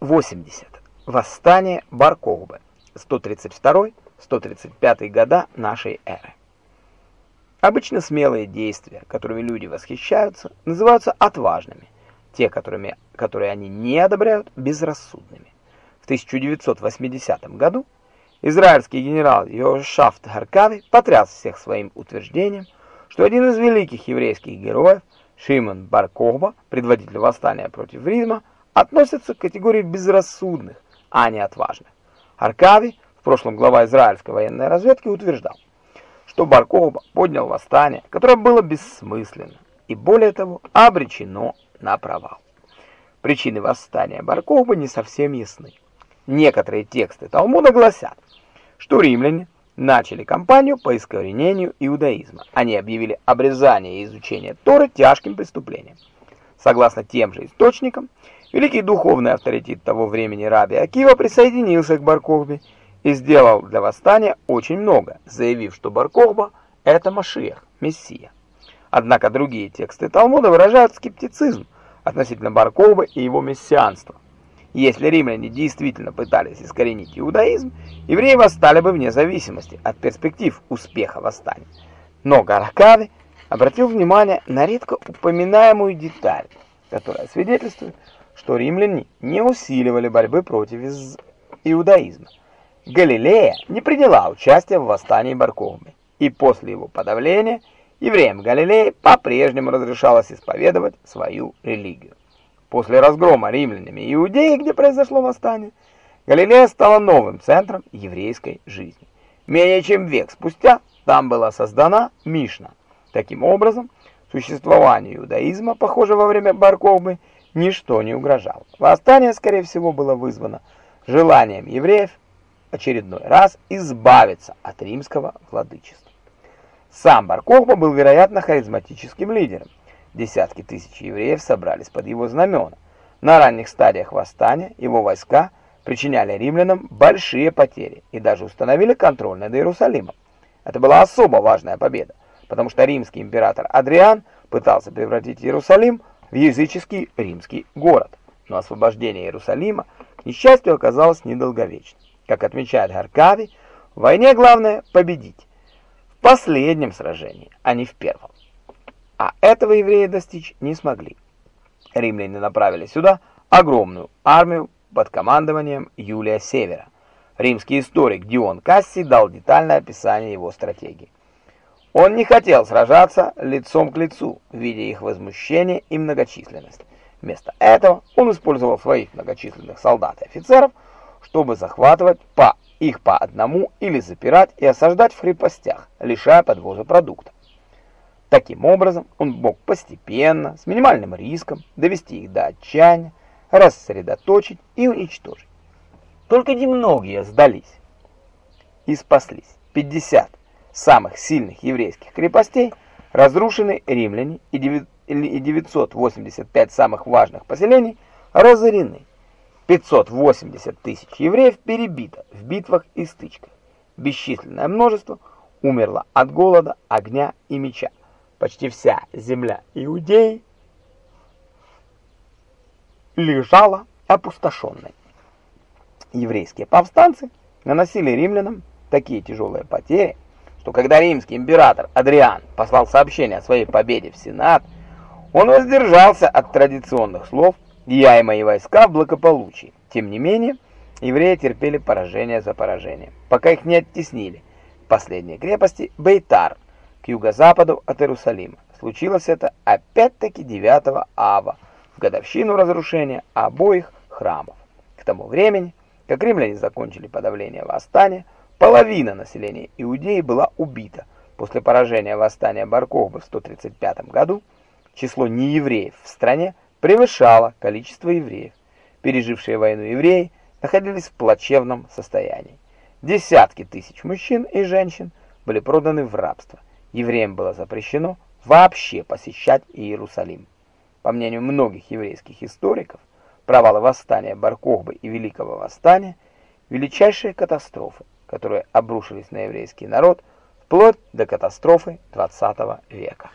80. Восстание Бар-Кохбы. 132-135 года нашей эры. Обычно смелые действия, которыми люди восхищаются, называются отважными, те, которыми, которые они не одобряют, безрассудными. В 1980 году израильский генерал Йошафт Харкави потряс всех своим утверждением, что один из великих еврейских героев, Шимон Бар-Кохба, предводитель восстания против Ризма, относится к категории безрассудных, а не отважных. Аркадий, в прошлом глава израильской военной разведки, утверждал, что Баркова поднял восстание, которое было бессмысленно и, более того, обречено на провал. Причины восстания Баркова не совсем ясны. Некоторые тексты Талмуда гласят, что римляне начали кампанию по искоренению иудаизма. Они объявили обрезание и изучение Торы тяжким преступлением. Согласно тем же источникам, Великий духовный авторитет того времени Раби Акива присоединился к Баркохбе и сделал для восстания очень много, заявив, что Баркохба – это Машиах, Мессия. Однако другие тексты Талмуда выражают скептицизм относительно Баркохбы и его мессианства. Если римляне действительно пытались искоренить иудаизм, евреи восстали бы вне зависимости от перспектив успеха восстания. Но Гаракави обратил внимание на редко упоминаемую деталь, которая свидетельствует что римляне не усиливали борьбы против иудаизма. Галилея не приняла участия в восстании Баркохбы, и после его подавления евреям Галилеи по-прежнему разрешалось исповедовать свою религию. После разгрома римлянами Иудеи, где произошло восстание, Галилея стала новым центром еврейской жизни. Менее чем век спустя там была создана Мишна. Таким образом, существованию иудаизма, похоже, во время Баркохбы, ничто не угрожало. Восстание, скорее всего, было вызвано желанием евреев очередной раз избавиться от римского владычества. Сам бар был, вероятно, харизматическим лидером. Десятки тысяч евреев собрались под его знамена. На ранних стадиях восстания его войска причиняли римлянам большие потери и даже установили контроль над Иерусалимом. Это была особо важная победа, потому что римский император Адриан пытался превратить Иерусалим в языческий римский город. Но освобождение Иерусалима, к несчастью, оказалось недолговечным. Как отмечает Гаркави, в войне главное победить. В последнем сражении, а не в первом. А этого евреи достичь не смогли. Римляне направили сюда огромную армию под командованием Юлия Севера. Римский историк Дион Касси дал детальное описание его стратегии. Он не хотел сражаться лицом к лицу, видя их возмущение и многочисленность. Вместо этого он использовал своих многочисленных солдат и офицеров, чтобы захватывать по их по одному или запирать и осаждать в крепостях, лишая подвоза продуктов. Таким образом, он мог постепенно, с минимальным риском, довести их до отчаяния, рассредоточить и уничтожить. Только немногие сдались и спаслись. 50 самых сильных еврейских крепостей разрушены римляне и 985 самых важных поселений разорены. 580 тысяч евреев перебито в битвах и стычках. Бесчисленное множество умерло от голода, огня и меча. Почти вся земля Иудеи лежала опустошенной. Еврейские повстанцы наносили римлянам такие тяжелые потери, что когда римский император Адриан послал сообщение о своей победе в Сенат, он воздержался от традиционных слов «я и мои войска в благополучии». Тем не менее, евреи терпели поражение за поражением, пока их не оттеснили к последней крепости Бейтар, к юго-западу от Иерусалима. Случилось это опять-таки 9 ава, в годовщину разрушения обоих храмов. К тому времени, как римляне закончили подавление восстания, Половина населения Иудеи была убита. После поражения восстания Бар-Кохбы в 135 году число неевреев в стране превышало количество евреев. Пережившие войну евреи находились в плачевном состоянии. Десятки тысяч мужчин и женщин были проданы в рабство. Евреям было запрещено вообще посещать Иерусалим. По мнению многих еврейских историков, провалы восстания Бар-Кохбы и Великого восстания – величайшие катастрофы, которые обрушились на еврейский народ вплоть до катастрофы 20 века.